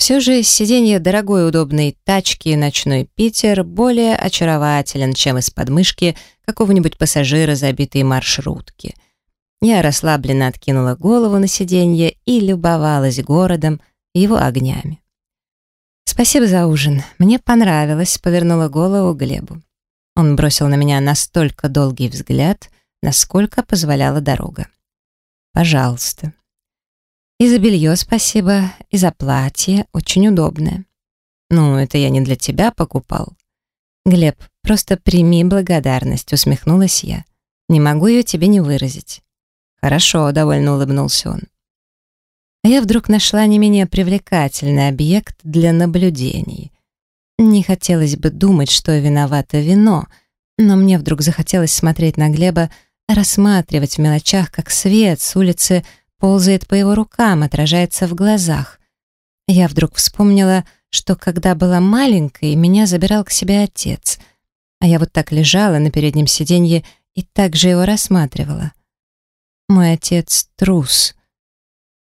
Все же сиденье дорогой удобной тачки «Ночной Питер» более очарователен, чем из подмышки какого-нибудь пассажира забитой маршрутки. Я расслабленно откинула голову на сиденье и любовалась городом и его огнями. «Спасибо за ужин. Мне понравилось», — повернула голову Глебу. Он бросил на меня настолько долгий взгляд, насколько позволяла дорога. «Пожалуйста». «И за белье спасибо, и за платье, очень удобное». «Ну, это я не для тебя покупал». «Глеб, просто прими благодарность», — усмехнулась я. «Не могу ее тебе не выразить». «Хорошо», — довольно улыбнулся он. А я вдруг нашла не менее привлекательный объект для наблюдений. Не хотелось бы думать, что виновато вино, но мне вдруг захотелось смотреть на Глеба, рассматривать в мелочах, как свет с улицы ползает по его рукам, отражается в глазах. Я вдруг вспомнила, что когда была маленькой, меня забирал к себе отец, а я вот так лежала на переднем сиденье и так же его рассматривала. Мой отец — трус.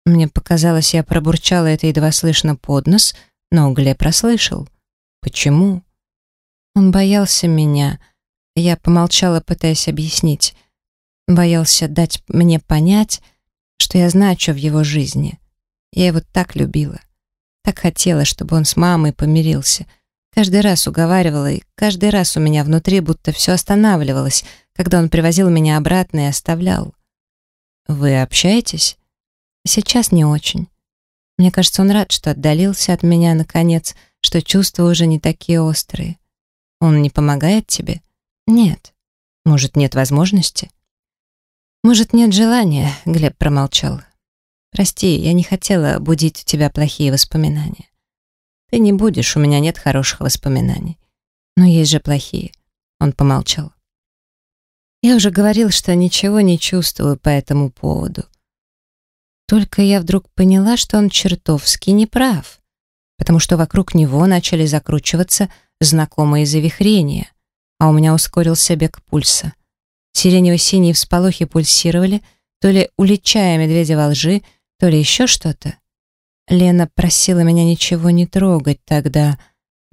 Мне показалось, я пробурчала это едва слышно под нос, но Глеб прослышал. Почему? Он боялся меня. Я помолчала, пытаясь объяснить. Боялся дать мне понять, что я значу в его жизни. Я его так любила. Так хотела, чтобы он с мамой помирился. Каждый раз уговаривала, и каждый раз у меня внутри будто все останавливалось, когда он привозил меня обратно и оставлял. «Вы общаетесь?» «Сейчас не очень. Мне кажется, он рад, что отдалился от меня наконец, что чувства уже не такие острые. Он не помогает тебе? Нет. Может, нет возможности? Может, нет желания, Глеб промолчал. Прости, я не хотела будить у тебя плохие воспоминания. Ты не будешь, у меня нет хороших воспоминаний. Но есть же плохие. Он помолчал. Я уже говорил, что ничего не чувствую по этому поводу. Только я вдруг поняла, что он чертовски неправ, потому что вокруг него начали закручиваться знакомые завихрения, а у меня ускорился бег пульса. Сиренево-синие всполохи пульсировали, то ли уличая медведя во лжи, то ли еще что-то. Лена просила меня ничего не трогать тогда,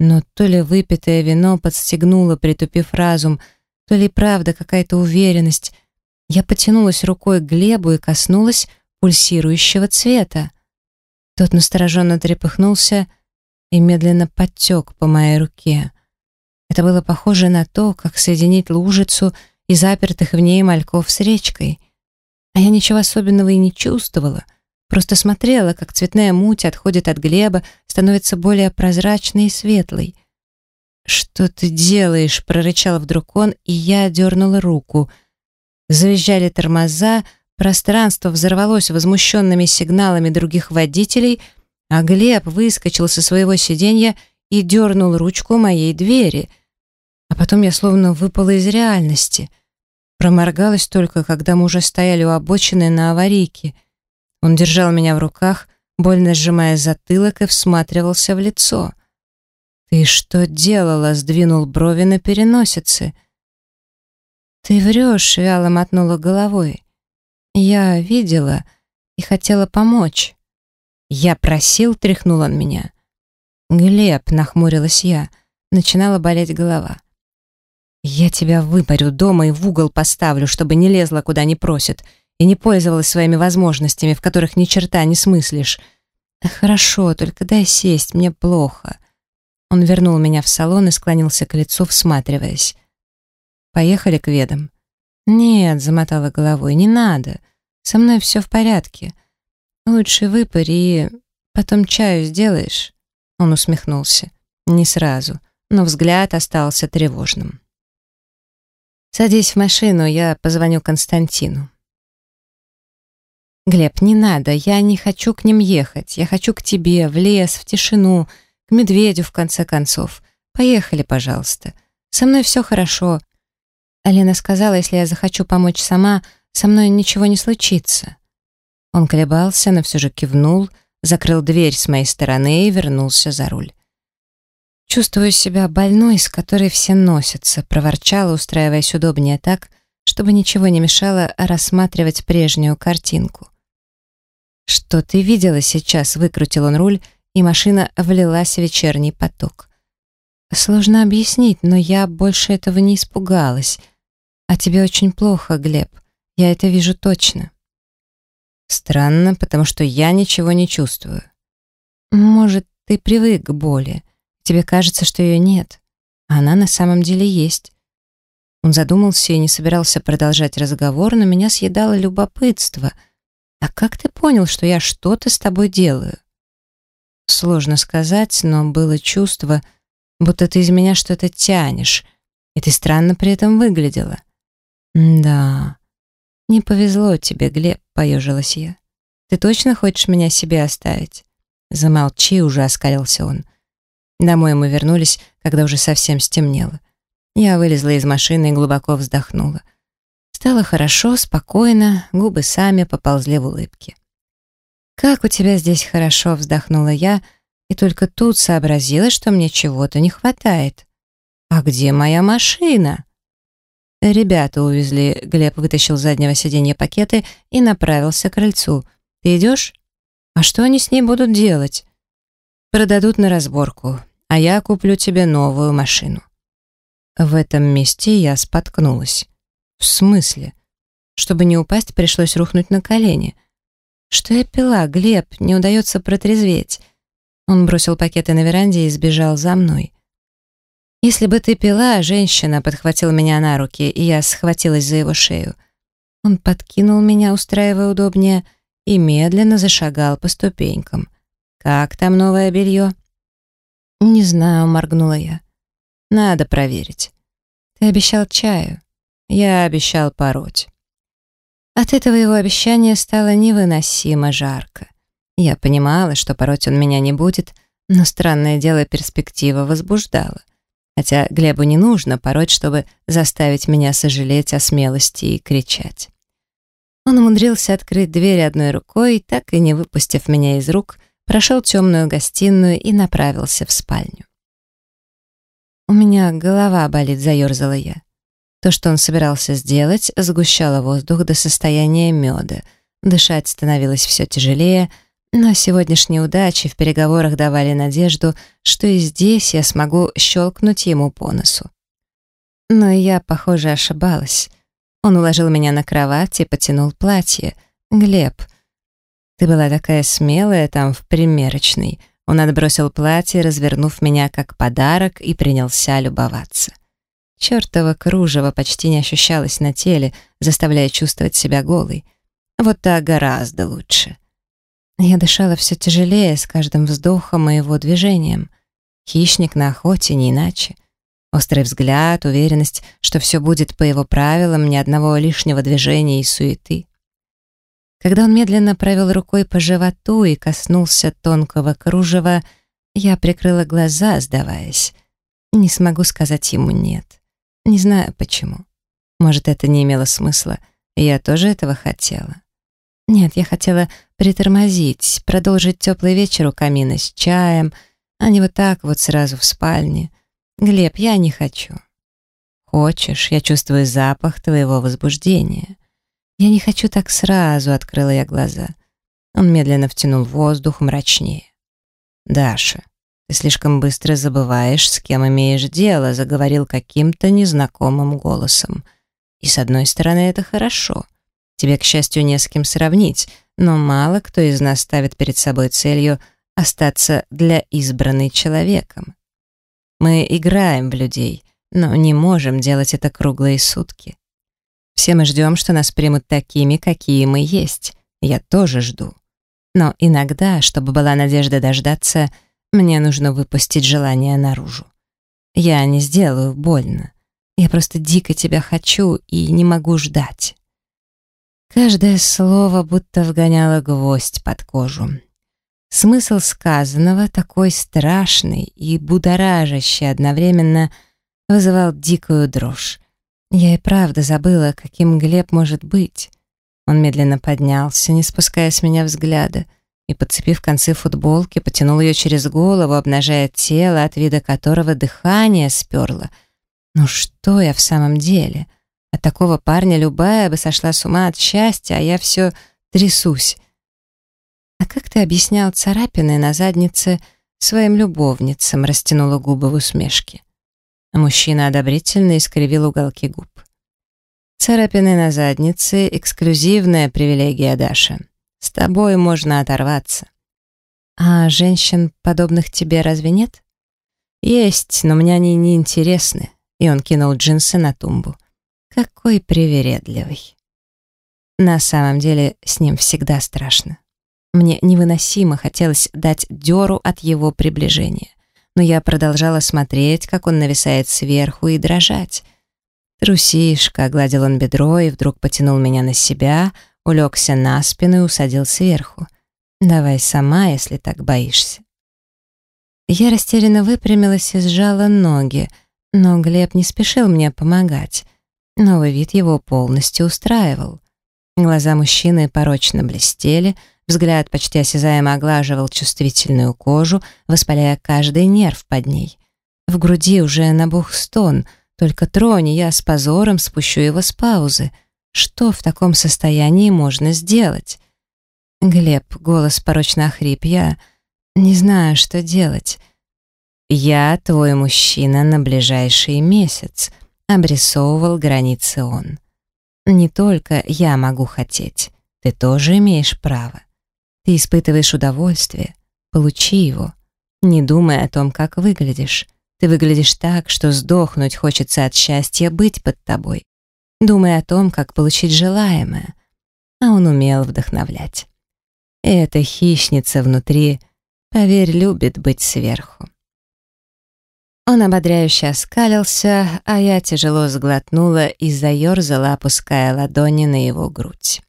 но то ли выпитое вино подстегнуло, притупив разум, то ли правда какая-то уверенность. Я потянулась рукой к Глебу и коснулась пульсирующего цвета. Тот настороженно трепыхнулся и медленно подтек по моей руке. Это было похоже на то, как соединить лужицу и запертых в ней мальков с речкой. А я ничего особенного и не чувствовала, просто смотрела, как цветная муть отходит от Глеба, становится более прозрачной и светлой. «Что ты делаешь?» — прорычал вдруг он, и я дернула руку. Завизжали тормоза, пространство взорвалось возмущенными сигналами других водителей, а Глеб выскочил со своего сиденья и дернул ручку моей двери. А потом я словно выпала из реальности — Проморгалась только, когда мы уже стояли у обочины на аварийке. Он держал меня в руках, больно сжимая затылок и всматривался в лицо. «Ты что делала?» — сдвинул брови на переносице. «Ты врешь», — вяло мотнула головой. «Я видела и хотела помочь». «Я просил», — тряхнул он меня. «Глеб», — нахмурилась я, начинала болеть голова. «Я тебя выпарю дома и в угол поставлю, чтобы не лезла, куда не просят, и не пользовалась своими возможностями, в которых ни черта не смыслишь. Хорошо, только дай сесть, мне плохо». Он вернул меня в салон и склонился к лицу, всматриваясь. «Поехали к ведам». «Нет», — замотала головой, — «не надо. Со мной все в порядке. Лучше выпарь и потом чаю сделаешь». Он усмехнулся. Не сразу, но взгляд остался тревожным. «Садись в машину, я позвоню Константину». «Глеб, не надо, я не хочу к ним ехать. Я хочу к тебе, в лес, в тишину, к медведю, в конце концов. Поехали, пожалуйста. Со мной все хорошо». Алена сказала, если я захочу помочь сама, со мной ничего не случится. Он колебался, но все же кивнул, закрыл дверь с моей стороны и вернулся за руль. «Чувствую себя больной, с которой все носятся», — проворчала, устраиваясь удобнее так, чтобы ничего не мешало рассматривать прежнюю картинку. «Что ты видела сейчас?» — выкрутил он руль и машина влилась в вечерний поток. Сложно объяснить, но я больше этого не испугалась. А тебе очень плохо, Глеб. Я это вижу точно. Странно, потому что я ничего не чувствую. Может, ты привык к боли. Тебе кажется, что ее нет. А она на самом деле есть. Он задумался и не собирался продолжать разговор, но меня съедало любопытство. «А как ты понял, что я что-то с тобой делаю?» Сложно сказать, но было чувство, будто ты из меня что-то тянешь, и ты странно при этом выглядела. «Да, не повезло тебе, Глеб», — поежилась я. «Ты точно хочешь меня себе оставить?» «Замолчи уже», — оскалился он. Домой мы вернулись, когда уже совсем стемнело. Я вылезла из машины и глубоко вздохнула. Стало хорошо, спокойно, губы сами поползли в улыбке. «Как у тебя здесь хорошо», — вздохнула я, и только тут сообразила, что мне чего-то не хватает. «А где моя машина?» «Ребята увезли», — Глеб вытащил с заднего сиденья пакеты и направился к крыльцу. «Ты идешь?» «А что они с ней будут делать?» «Продадут на разборку, а я куплю тебе новую машину». В этом месте я споткнулась. «В смысле?» Чтобы не упасть, пришлось рухнуть на колени. «Что я пила, Глеб? Не удается протрезветь». Он бросил пакеты на веранде и сбежал за мной. «Если бы ты пила, женщина подхватила меня на руки, и я схватилась за его шею. Он подкинул меня, устраивая удобнее, и медленно зашагал по ступенькам. «Как там новое белье?» «Не знаю», — моргнула я. «Надо проверить. Ты обещал чаю. Я обещал пороть». От этого его обещания стало невыносимо жарко. Я понимала, что пороть он меня не будет, но странное дело перспектива возбуждала. Хотя Глебу не нужно пороть, чтобы заставить меня сожалеть о смелости и кричать. Он умудрился открыть дверь одной рукой, так и не выпустив меня из рук, прошел темную гостиную и направился в спальню. «У меня голова болит», — заерзала я. То, что он собирался сделать, сгущало воздух до состояния меда. Дышать становилось все тяжелее — но сегодняшние удачи в переговорах давали надежду, что и здесь я смогу щелкнуть ему по носу. Но я, похоже, ошибалась. Он уложил меня на кровать и потянул платье. «Глеб, ты была такая смелая там в примерочной». Он отбросил платье, развернув меня как подарок и принялся любоваться. Чёртово кружево почти не ощущалось на теле, заставляя чувствовать себя голой. Вот так гораздо лучше. Я дышала все тяжелее с каждым вздохом моего движением. Хищник на охоте, не иначе. Острый взгляд, уверенность, что все будет по его правилам, ни одного лишнего движения и суеты. Когда он медленно провел рукой по животу и коснулся тонкого кружева, я прикрыла глаза, сдаваясь. Не смогу сказать ему «нет». Не знаю почему. Может, это не имело смысла, я тоже этого хотела. Нет, я хотела притормозить, продолжить теплый вечер у камина с чаем, а не вот так вот сразу в спальне. Глеб, я не хочу. Хочешь, я чувствую запах твоего возбуждения. Я не хочу так сразу, открыла я глаза. Он медленно втянул воздух мрачнее. Даша, ты слишком быстро забываешь, с кем имеешь дело, заговорил каким-то незнакомым голосом. И с одной стороны, это хорошо. Тебе, к счастью, не с кем сравнить, но мало кто из нас ставит перед собой целью остаться для избранной человеком. Мы играем в людей, но не можем делать это круглые сутки. Все мы ждем, что нас примут такими, какие мы есть. Я тоже жду. Но иногда, чтобы была надежда дождаться, мне нужно выпустить желание наружу. Я не сделаю больно. Я просто дико тебя хочу и не могу ждать. Каждое слово будто вгоняло гвоздь под кожу. Смысл сказанного, такой страшный и будоражащий одновременно, вызывал дикую дрожь. Я и правда забыла, каким Глеб может быть. Он медленно поднялся, не спуская с меня взгляда, и, подцепив концы футболки, потянул ее через голову, обнажая тело, от вида которого дыхание сперло. Ну что я в самом деле? От такого парня любая бы сошла с ума от счастья, а я все трясусь. «А как ты объяснял царапины на заднице своим любовницам?» растянула губы в усмешке. Мужчина одобрительно искривил уголки губ. «Царапины на заднице — эксклюзивная привилегия Даша. С тобой можно оторваться». «А женщин, подобных тебе, разве нет?» «Есть, но мне они не интересны», и он кинул джинсы на тумбу. «Какой привередливый». На самом деле с ним всегда страшно. Мне невыносимо хотелось дать дёру от его приближения, но я продолжала смотреть, как он нависает сверху, и дрожать. «Трусишка», — гладил он бедро и вдруг потянул меня на себя, улегся на спину и усадил сверху. «Давай сама, если так боишься». Я растерянно выпрямилась и сжала ноги, но Глеб не спешил мне помогать. Новый вид его полностью устраивал. Глаза мужчины порочно блестели, взгляд почти осязаемо оглаживал чувствительную кожу, воспаляя каждый нерв под ней. В груди уже набух стон, только трони, я с позором спущу его с паузы. Что в таком состоянии можно сделать? Глеб, голос порочно охрип, я не знаю, что делать. Я твой мужчина на ближайший месяц, обрисовывал границы он. Не только я могу хотеть, ты тоже имеешь право. Ты испытываешь удовольствие, получи его. Не думай о том, как выглядишь. Ты выглядишь так, что сдохнуть хочется от счастья быть под тобой. Думай о том, как получить желаемое. А он умел вдохновлять. эта хищница внутри, поверь, любит быть сверху. Он ободряюще оскалился, а я тяжело сглотнула и заерзала, опуская ладони на его грудь.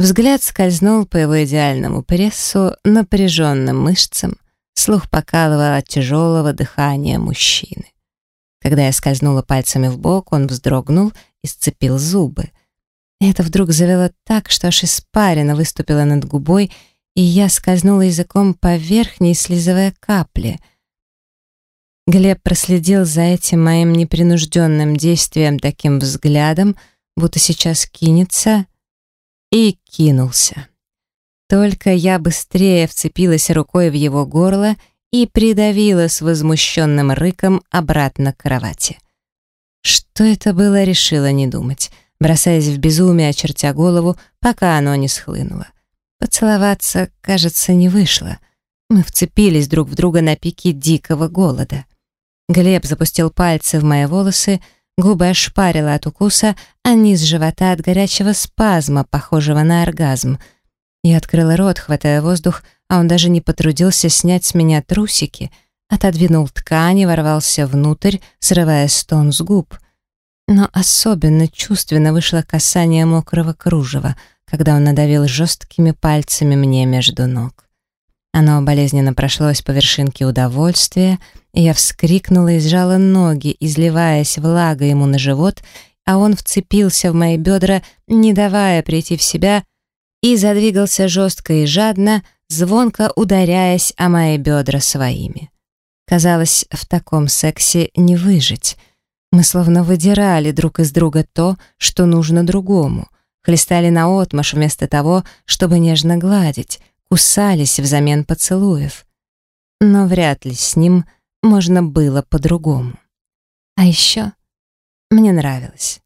Взгляд скользнул по его идеальному прессу, напряженным мышцам, слух покалывал от тяжелого дыхания мужчины. Когда я скользнула пальцами в бок, он вздрогнул и сцепил зубы. Это вдруг завело так, что аж испарина выступила над губой, и я скользнула языком по верхней, слизывая капли — Глеб проследил за этим моим непринужденным действием таким взглядом, будто сейчас кинется, и кинулся. Только я быстрее вцепилась рукой в его горло и придавила с возмущенным рыком обратно к кровати. Что это было, решила не думать, бросаясь в безумие, очертя голову, пока оно не схлынуло. Поцеловаться, кажется, не вышло. Мы вцепились друг в друга на пике дикого голода. Глеб запустил пальцы в мои волосы, губы ошпарило от укуса, а низ живота от горячего спазма, похожего на оргазм. Я открыла рот, хватая воздух, а он даже не потрудился снять с меня трусики, отодвинул ткань и ворвался внутрь, срывая стон с губ. Но особенно чувственно вышло касание мокрого кружева, когда он надавил жесткими пальцами мне между ног. Оно болезненно прошлось по вершинке удовольствия, и я вскрикнула и сжала ноги, изливаясь влагой ему на живот, а он вцепился в мои бедра, не давая прийти в себя, и задвигался жестко и жадно, звонко ударяясь о мои бедра своими. Казалось, в таком сексе не выжить. Мы словно выдирали друг из друга то, что нужно другому, хлестали наотмашь вместо того, чтобы нежно гладить, кусались взамен поцелуев. Но вряд ли с ним можно было по-другому. А еще мне нравилось.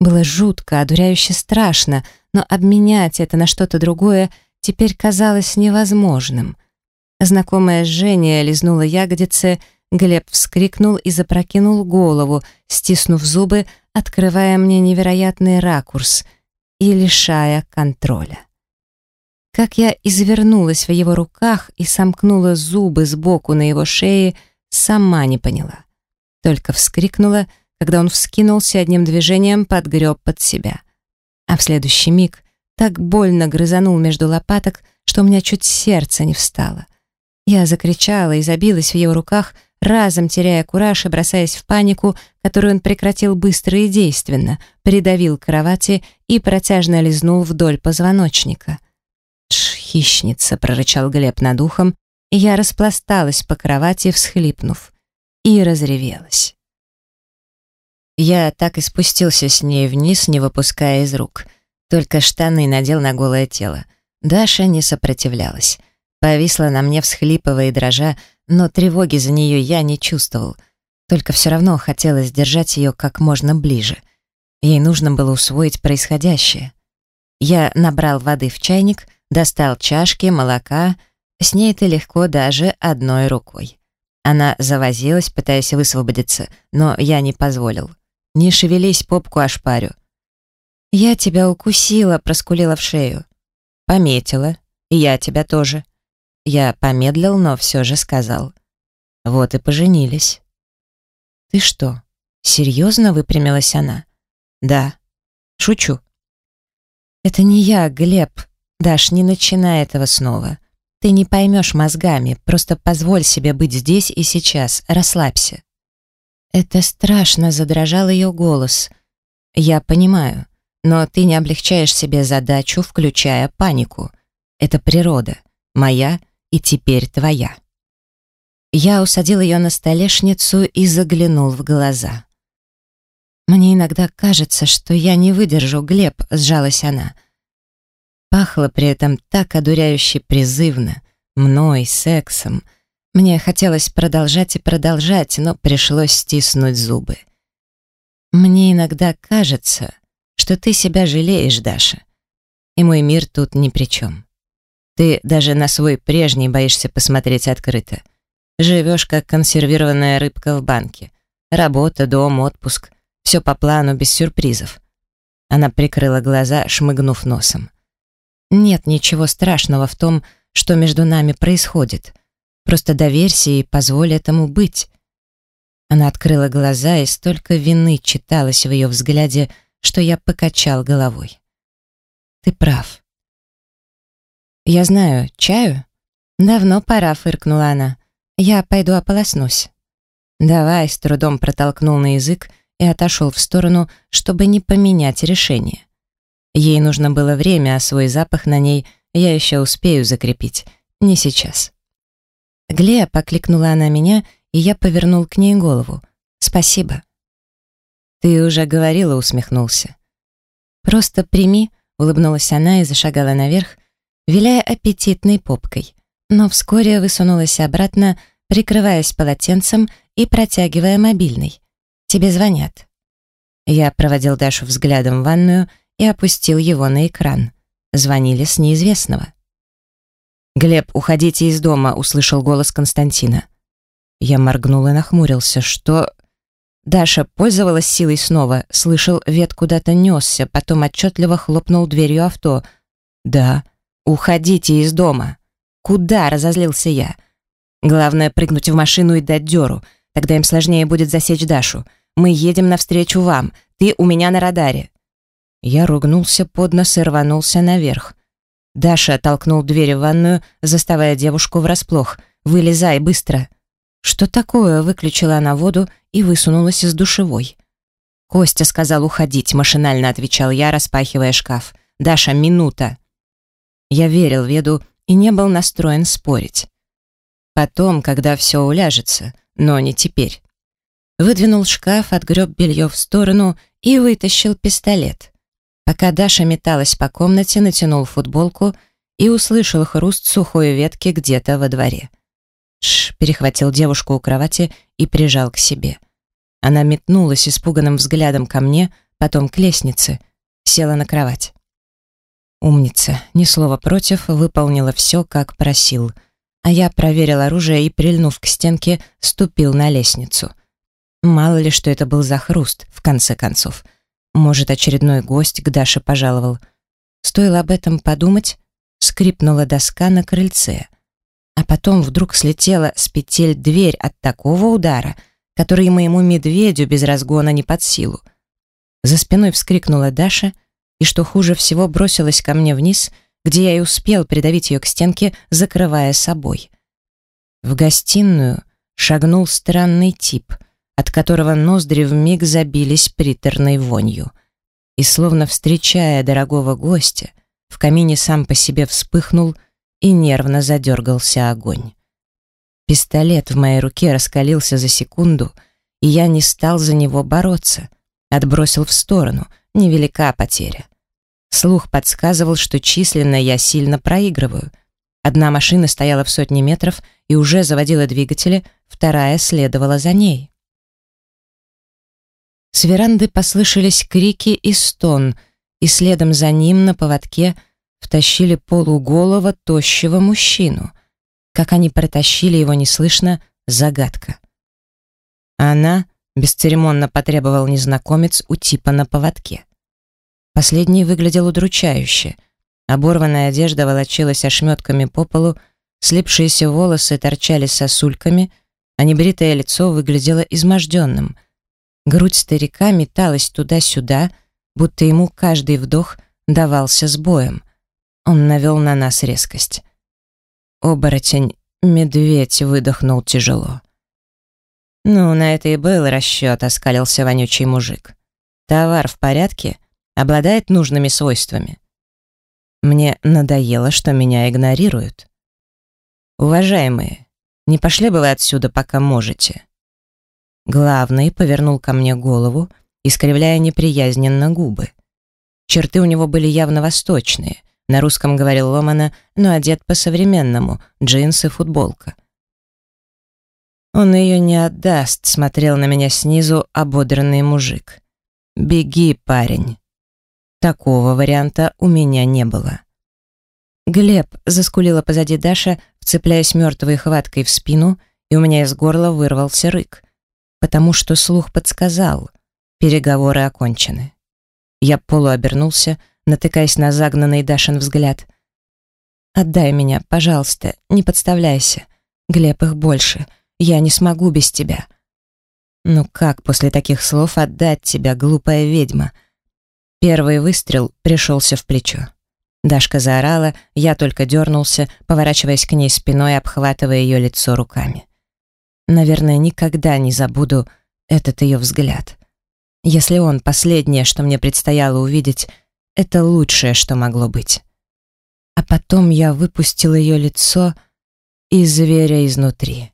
Было жутко, одуряюще страшно, но обменять это на что-то другое теперь казалось невозможным. Знакомая Женя лизнула ягодицы, Глеб вскрикнул и запрокинул голову, стиснув зубы, открывая мне невероятный ракурс и лишая контроля. Как я извернулась в его руках и сомкнула зубы сбоку на его шее, сама не поняла. Только вскрикнула, когда он вскинулся одним движением, подгреб под себя. А в следующий миг так больно грызанул между лопаток, что у меня чуть сердце не встало. Я закричала и забилась в его руках, разом теряя кураж и бросаясь в панику, которую он прекратил быстро и действенно, придавил к кровати и протяжно лизнул вдоль позвоночника. «Тш, хищница!» — прорычал Глеб над ухом, и я распласталась по кровати, всхлипнув, и разревелась. Я так и спустился с ней вниз, не выпуская из рук. Только штаны надел на голое тело. Даша не сопротивлялась. Повисла на мне, всхлипывая и дрожа, но тревоги за нее я не чувствовал. Только все равно хотелось держать ее как можно ближе. Ей нужно было усвоить происходящее. Я набрал воды в чайник, достал чашки, молока. С ней это легко даже одной рукой. Она завозилась, пытаясь высвободиться, но я не позволил. «Не шевелись, попку ошпарю». «Я тебя укусила», — проскулила в шею. «Пометила. И я тебя тоже». Я помедлил, но все же сказал. «Вот и поженились». «Ты что, серьезно?» — выпрямилась она. «Да. Шучу». «Это не я, Глеб. Даш, не начинай этого снова. Ты не поймешь мозгами, просто позволь себе быть здесь и сейчас, расслабься». «Это страшно», — задрожал ее голос. «Я понимаю, но ты не облегчаешь себе задачу, включая панику. Это природа, моя и теперь твоя». Я усадил ее на столешницу и заглянул в глаза. «Мне иногда кажется, что я не выдержу, Глеб», — сжалась она. Пахло при этом так одуряюще призывно, мной, сексом. Мне хотелось продолжать и продолжать, но пришлось стиснуть зубы. «Мне иногда кажется, что ты себя жалеешь, Даша, и мой мир тут ни при чем. Ты даже на свой прежний боишься посмотреть открыто. Живешь, как консервированная рыбка в банке. Работа, дом, отпуск. Все по плану, без сюрпризов. Она прикрыла глаза, шмыгнув носом. Нет ничего страшного в том, что между нами происходит. Просто доверься и позволь этому быть. Она открыла глаза, и столько вины читалось в ее взгляде, что я покачал головой. Ты прав. Я знаю, чаю? Давно пора, фыркнула она. Я пойду ополоснусь. Давай, с трудом протолкнул на язык и отошел в сторону, чтобы не поменять решение. Ей нужно было время, а свой запах на ней я еще успею закрепить. Не сейчас. «Глея», — покликнула она меня, и я повернул к ней голову. «Спасибо». «Ты уже говорила», — усмехнулся. «Просто прими», — улыбнулась она и зашагала наверх, виляя аппетитной попкой, но вскоре высунулась обратно, прикрываясь полотенцем и протягивая мобильный. «Тебе звонят». Я проводил Дашу взглядом в ванную и опустил его на экран. Звонили с неизвестного. «Глеб, уходите из дома», — услышал голос Константина. Я моргнул и нахмурился. «Что...» Даша пользовалась силой снова, слышал, вет куда-то несся, потом отчетливо хлопнул дверью авто. «Да, уходите из дома». «Куда?» — разозлился я. «Главное, прыгнуть в машину и дать дёру. Тогда им сложнее будет засечь Дашу. Мы едем навстречу вам. Ты у меня на радаре». Я ругнулся под нос и рванулся наверх. Даша толкнул дверь в ванную, заставая девушку врасплох. «Вылезай, быстро!» «Что такое?» — выключила она воду и высунулась из душевой. «Костя сказал уходить», — машинально отвечал я, распахивая шкаф. «Даша, минута!» Я верил Веду и не был настроен спорить. Потом, когда все уляжется, но не теперь выдвинул шкаф, отгреб белье в сторону и вытащил пистолет. Пока Даша металась по комнате, натянул футболку и услышал хруст сухой ветки где-то во дворе. Ш, перехватил девушку у кровати и прижал к себе. Она метнулась испуганным взглядом ко мне, потом к лестнице, села на кровать. Умница, ни слова против, выполнила все, как просил. А я проверил оружие и, прильнув к стенке, ступил на лестницу. Мало ли, что это был за хруст, в конце концов. Может, очередной гость к Даше пожаловал. Стоило об этом подумать, скрипнула доска на крыльце. А потом вдруг слетела с петель дверь от такого удара, который моему медведю без разгона не под силу. За спиной вскрикнула Даша и, что хуже всего, бросилась ко мне вниз, где я и успел придавить ее к стенке, закрывая собой. В гостиную шагнул странный тип — от которого ноздри вмиг забились приторной вонью. И словно встречая дорогого гостя, в камине сам по себе вспыхнул и нервно задергался огонь. Пистолет в моей руке раскалился за секунду, и я не стал за него бороться, отбросил в сторону, невелика потеря. Слух подсказывал, что численно я сильно проигрываю. Одна машина стояла в сотне метров и уже заводила двигатели, вторая следовала за ней. С веранды послышались крики и стон, и следом за ним на поводке втащили полуголого тощего мужчину. Как они протащили его неслышно, загадка. Она бесцеремонно потребовал незнакомец у типа на поводке. Последний выглядел удручающе. Оборванная одежда волочилась ошметками по полу, слипшиеся волосы торчали сосульками, а небритое лицо выглядело изможденным. Грудь старика металась туда-сюда, будто ему каждый вдох давался с боем. Он навел на нас резкость. Оборотень, медведь выдохнул тяжело. «Ну, на это и был расчет», — оскалился вонючий мужик. «Товар в порядке? Обладает нужными свойствами?» Мне надоело, что меня игнорируют. «Уважаемые, не пошли бы вы отсюда, пока можете?» Главный повернул ко мне голову, искривляя неприязненно губы. Черты у него были явно восточные. На русском говорил ломано, но одет по-современному, джинсы, футболка. «Он ее не отдаст», — смотрел на меня снизу ободранный мужик. «Беги, парень». Такого варианта у меня не было. «Глеб», — заскулила позади Даша, вцепляясь мертвой хваткой в спину, и у меня из горла вырвался рык, потому что слух подсказал. Переговоры окончены. Я полуобернулся, натыкаясь на загнанный Дашин взгляд. «Отдай меня, пожалуйста, не подставляйся. Глеб, их больше. Я не смогу без тебя». «Ну как после таких слов отдать тебя, глупая ведьма?» Первый выстрел пришелся в плечо. Дашка заорала, я только дернулся, поворачиваясь к ней спиной, обхватывая ее лицо руками. Наверное, никогда не забуду этот ее взгляд. Если он последнее, что мне предстояло увидеть, это лучшее, что могло быть. А потом я выпустил ее лицо и зверя изнутри.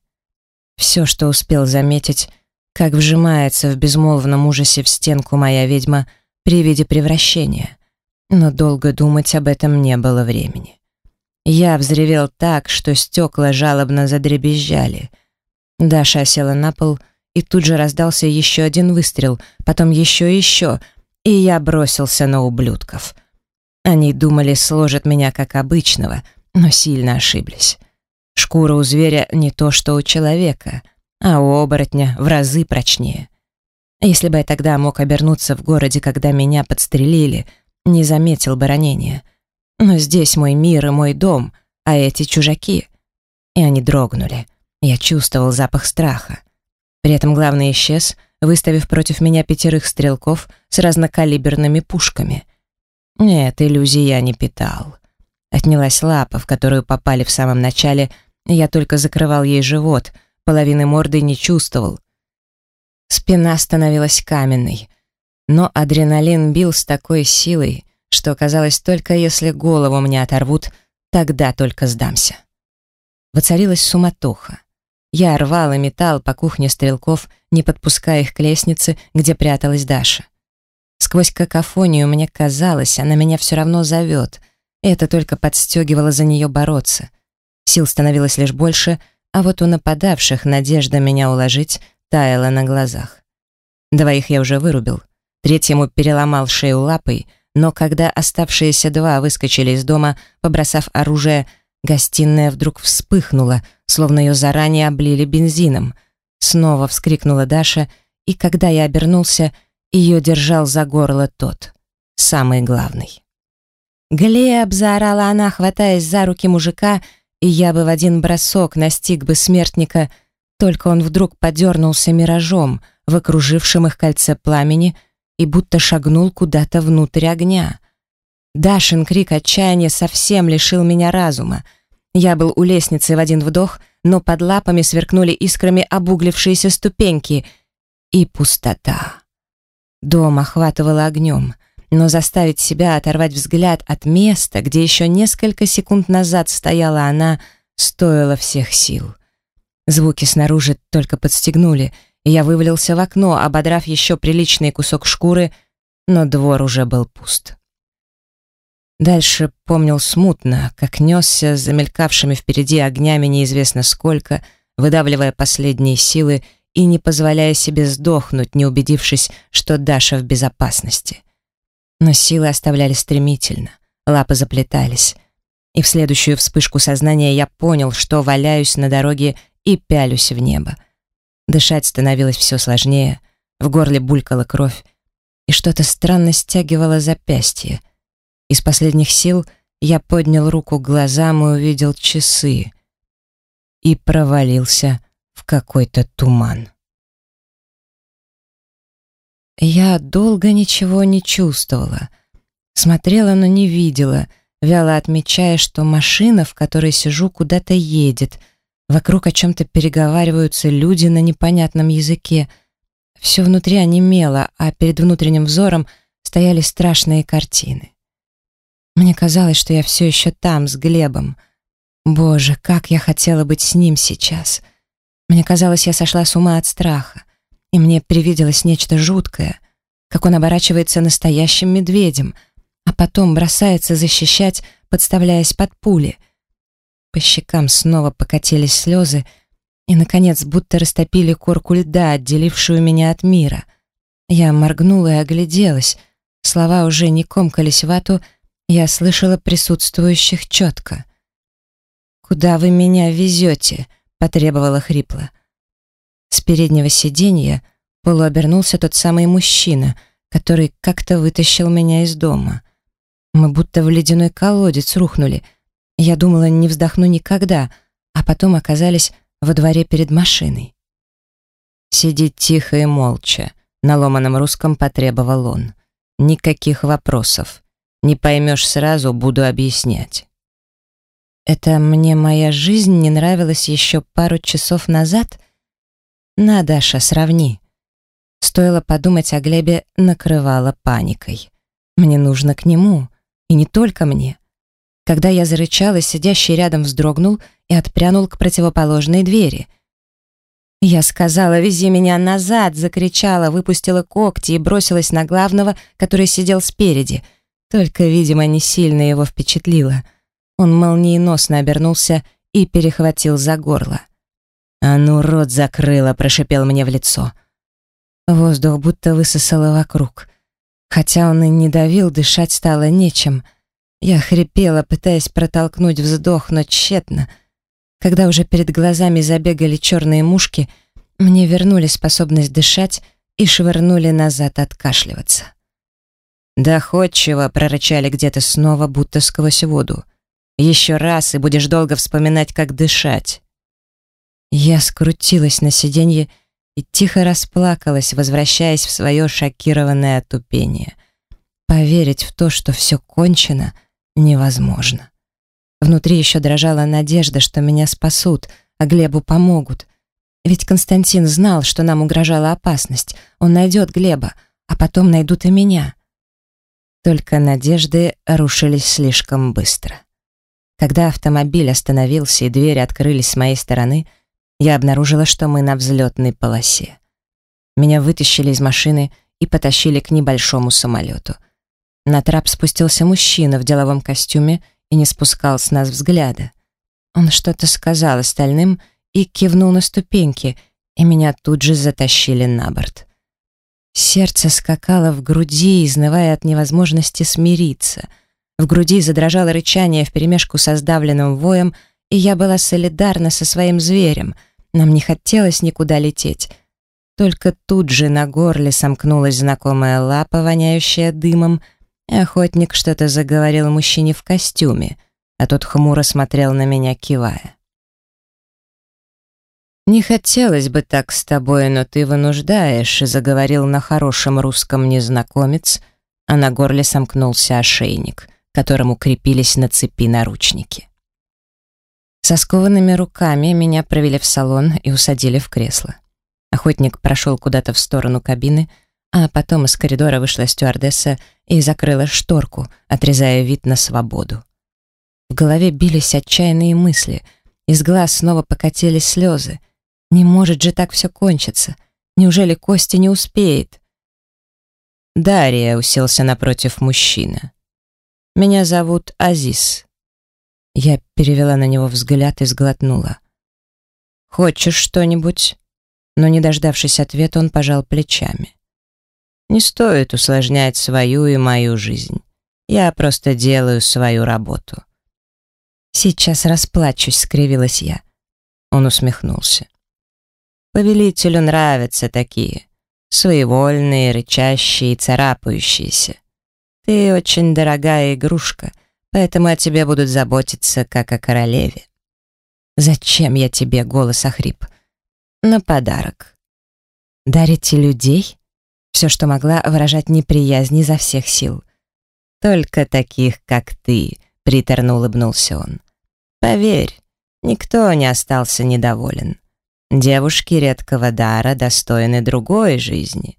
Все, что успел заметить, как вжимается в безмолвном ужасе в стенку моя ведьма — при виде превращения. Но долго думать об этом не было времени. Я взревел так, что стекла жалобно задребезжали. Даша села на пол, и тут же раздался еще один выстрел, потом еще и еще, и я бросился на ублюдков. Они думали, сложат меня как обычного, но сильно ошиблись. Шкура у зверя не то, что у человека, а у оборотня в разы прочнее. Если бы я тогда мог обернуться в городе, когда меня подстрелили, не заметил бы ранения. Но здесь мой мир и мой дом, а эти чужаки. И они дрогнули. Я чувствовал запах страха. При этом главный исчез, выставив против меня пятерых стрелков с разнокалиберными пушками. Нет, иллюзий я не питал. Отнялась лапа, в которую попали в самом начале, я только закрывал ей живот, половины морды не чувствовал, Спина становилась каменной. Но адреналин бил с такой силой, что казалось, только если голову мне оторвут, тогда только сдамся. Воцарилась суматоха. Я рвал и метал по кухне стрелков, не подпуская их к лестнице, где пряталась Даша. Сквозь какофонию мне казалось, она меня все равно зовет. Это только подстегивало за нее бороться. Сил становилось лишь больше, а вот у нападавших надежда меня уложить таяла на глазах. Двоих я уже вырубил, третьему переломал шею лапой, но когда оставшиеся два выскочили из дома, побросав оружие, гостиная вдруг вспыхнула, словно ее заранее облили бензином. Снова вскрикнула Даша, и когда я обернулся, ее держал за горло тот, самый главный. «Глеб!» — заорала она, хватаясь за руки мужика, и я бы в один бросок настиг бы смертника — только он вдруг подернулся миражом в окружившем их кольце пламени и будто шагнул куда-то внутрь огня. Дашин крик отчаяния совсем лишил меня разума. Я был у лестницы в один вдох, но под лапами сверкнули искрами обуглившиеся ступеньки. И пустота. Дом охватывало огнем, но заставить себя оторвать взгляд от места, где еще несколько секунд назад стояла она, стоило всех сил. Звуки снаружи только подстегнули, и я вывалился в окно, ободрав еще приличный кусок шкуры, но двор уже был пуст. Дальше помнил смутно, как несся с замелькавшими впереди огнями неизвестно сколько, выдавливая последние силы и не позволяя себе сдохнуть, не убедившись, что Даша в безопасности. Но силы оставляли стремительно, лапы заплетались. И в следующую вспышку сознания я понял, что валяюсь на дороге и пялюсь в небо. Дышать становилось все сложнее, в горле булькала кровь, и что-то странно стягивало запястье. Из последних сил я поднял руку к глазам и увидел часы. И провалился в какой-то туман. Я долго ничего не чувствовала. Смотрела, но не видела, вяло отмечая, что машина, в которой сижу, куда-то едет. Вокруг о чем-то переговариваются люди на непонятном языке. Все внутри онемело, а перед внутренним взором стояли страшные картины. Мне казалось, что я все еще там, с Глебом. Боже, как я хотела быть с ним сейчас. Мне казалось, я сошла с ума от страха, и мне привиделось нечто жуткое, как он оборачивается настоящим медведем, а потом бросается защищать, подставляясь под пули. По щекам снова покатились слезы, и, наконец, будто растопили корку льда, отделившую меня от мира. Я моргнула и огляделась. Слова уже не комкались вату, я слышала присутствующих четко. «Куда вы меня везете?» — потребовала хрипло. С переднего сиденья полуобернулся тот самый мужчина, который как-то вытащил меня из дома. Мы будто в ледяной колодец рухнули. Я думала, не вздохну никогда, а потом оказались во дворе перед машиной. «Сидеть тихо и молча», — на ломаном русском потребовал он. «Никаких вопросов. Не поймешь сразу, буду объяснять». Это мне моя жизнь не нравилась еще пару часов назад? На, Даша, сравни. Стоило подумать о Глебе, накрывала паникой. Мне нужно к нему, и не только мне. Когда я зарычала, сидящий рядом вздрогнул и отпрянул к противоположной двери. Я сказала «Вези меня назад!» закричала, выпустила когти и бросилась на главного, который сидел спереди. Только, видимо, не сильно его впечатлило. Он молниеносно обернулся и перехватил за горло. «А ну, рот закрыла!» — прошипел мне в лицо. Воздух будто высосало вокруг. Хотя он и не давил, дышать стало нечем. Я хрипела, пытаясь протолкнуть вздох, но тщетно. Когда уже перед глазами забегали черные мушки, мне вернули способность дышать и швырнули назад откашливаться. «Доходчиво!» — прорычали где-то снова, будто сквозь воду. Еще раз, и будешь долго вспоминать, как дышать. Я скрутилась на сиденье и тихо расплакалась, возвращаясь в свое шокированное отупение. Поверить в то, что все кончено, невозможно. Внутри еще дрожала надежда, что меня спасут, а Глебу помогут. Ведь Константин знал, что нам угрожала опасность. Он найдет Глеба, а потом найдут и меня. Только надежды рушились слишком быстро. Когда автомобиль остановился и двери открылись с моей стороны, я обнаружила, что мы на взлетной полосе. Меня вытащили из машины и потащили к небольшому самолету. На трап спустился мужчина в деловом костюме и не спускал с нас взгляда. Он что-то сказал остальным и кивнул на ступеньки, и меня тут же затащили на борт. Сердце скакало в груди, изнывая от невозможности смириться — в груди задрожало рычание вперемешку со сдавленным воем, и я была солидарна со своим зверем. Нам не хотелось никуда лететь. Только тут же на горле сомкнулась знакомая лапа, воняющая дымом, и охотник что-то заговорил мужчине в костюме, а тот хмуро смотрел на меня, кивая. «Не хотелось бы так с тобой, но ты вынуждаешь», — заговорил на хорошем русском незнакомец, а на горле сомкнулся ошейник которому крепились на цепи наручники. Со скованными руками меня провели в салон и усадили в кресло. Охотник прошел куда-то в сторону кабины, а потом из коридора вышла стюардесса и закрыла шторку, отрезая вид на свободу. В голове бились отчаянные мысли, из глаз снова покатились слезы. Не может же так все кончиться. Неужели Костя не успеет? Дарья уселся напротив мужчины. Меня зовут Азиз». Я перевела на него взгляд и сглотнула. «Хочешь что-нибудь?» Но, не дождавшись ответа, он пожал плечами. «Не стоит усложнять свою и мою жизнь. Я просто делаю свою работу». «Сейчас расплачусь», — скривилась я. Он усмехнулся. «Повелителю нравятся такие, своевольные, рычащие и царапающиеся. Ты очень дорогая игрушка, поэтому о тебе будут заботиться, как о королеве». «Зачем я тебе?» — голос охрип. «На подарок». «Дарите людей?» Все, что могла выражать неприязнь изо всех сил. «Только таких, как ты», — приторно улыбнулся он. «Поверь, никто не остался недоволен. Девушки редкого дара достойны другой жизни.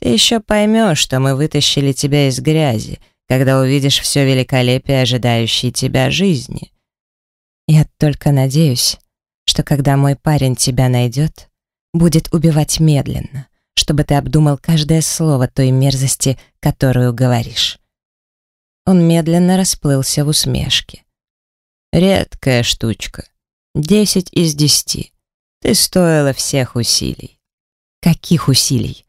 Ты еще поймешь, что мы вытащили тебя из грязи, когда увидишь все великолепие ожидающей тебя жизни. Я только надеюсь, что когда мой парень тебя найдет, будет убивать медленно, чтобы ты обдумал каждое слово той мерзости, которую говоришь. Он медленно расплылся в усмешке. Редкая штучка. Десять из десяти. Ты стоила всех усилий. Каких усилий?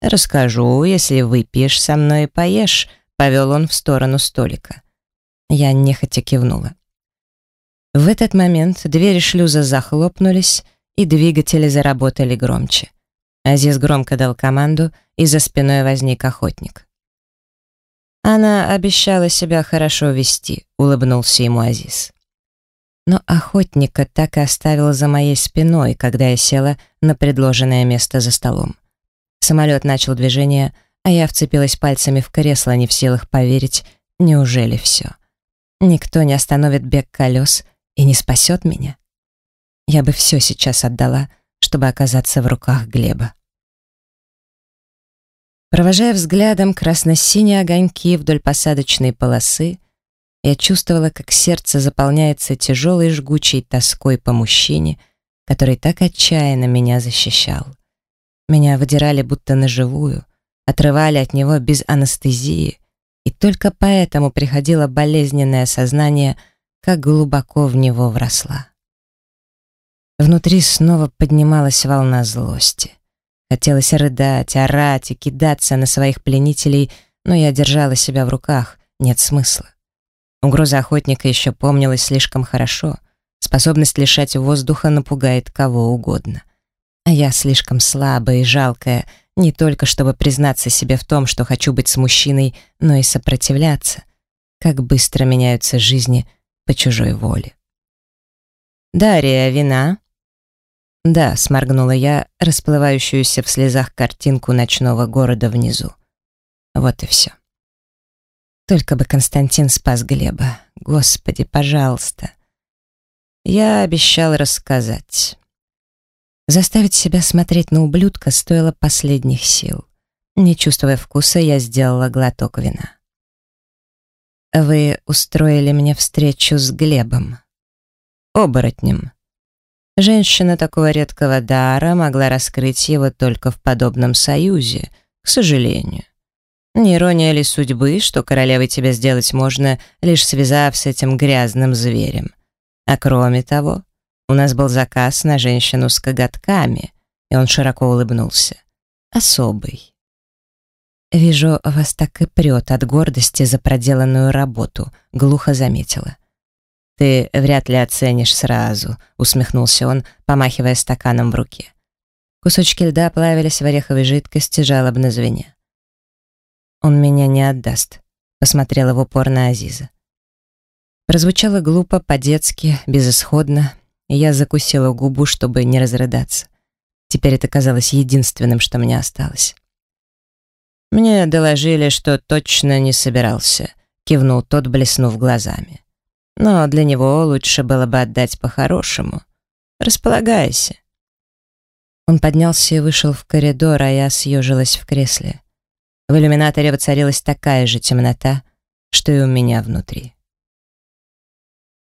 Расскажу, если выпьешь со мной и поешь, повел он в сторону столика. Я нехотя кивнула. В этот момент двери шлюза захлопнулись, и двигатели заработали громче. Азиз громко дал команду, и за спиной возник охотник. «Она обещала себя хорошо вести», — улыбнулся ему Азиз но охотника так и оставил за моей спиной, когда я села на предложенное место за столом. Самолет начал движение, а я вцепилась пальцами в кресло, не в силах поверить, неужели все? Никто не остановит бег колес и не спасет меня? Я бы все сейчас отдала, чтобы оказаться в руках Глеба. Провожая взглядом красно-синие огоньки вдоль посадочной полосы, я чувствовала, как сердце заполняется тяжелой жгучей тоской по мужчине, который так отчаянно меня защищал. Меня выдирали будто наживую, отрывали от него без анестезии, и только поэтому приходило болезненное сознание, как глубоко в него вросла. Внутри снова поднималась волна злости. Хотелось рыдать, орать и кидаться на своих пленителей, но я держала себя в руках, нет смысла. Угроза охотника еще помнилась слишком хорошо. Способность лишать воздуха напугает кого угодно. А я слишком слабая и жалкая, не только чтобы признаться себе в том, что хочу быть с мужчиной, но и сопротивляться. Как быстро меняются жизни по чужой воле. «Дарья, вина?» «Да», — сморгнула я расплывающуюся в слезах картинку ночного города внизу. Вот и все. Только бы Константин спас Глеба. Господи, пожалуйста. Я обещал рассказать. Заставить себя смотреть на ублюдка стоило последних сил. Не чувствуя вкуса, я сделала глоток вина. Вы устроили мне встречу с Глебом. Оборотнем. Женщина такого редкого дара могла раскрыть его только в подобном союзе, к сожалению. Не ирония ли судьбы, что королевой тебя сделать можно, лишь связав с этим грязным зверем? А кроме того, у нас был заказ на женщину с коготками, и он широко улыбнулся. Особый. «Вижу, вас так и прет от гордости за проделанную работу», — глухо заметила. «Ты вряд ли оценишь сразу», — усмехнулся он, помахивая стаканом в руке. Кусочки льда плавились в ореховой жидкости, жалобно звеня. «Он меня не отдаст», — посмотрела в упор на Азиза. Прозвучало глупо, по-детски, безысходно, и я закусила губу, чтобы не разрыдаться. Теперь это казалось единственным, что мне осталось. «Мне доложили, что точно не собирался», — кивнул тот, блеснув глазами. «Но для него лучше было бы отдать по-хорошему. Располагайся». Он поднялся и вышел в коридор, а я съежилась в кресле. В иллюминаторе воцарилась такая же темнота, что и у меня внутри.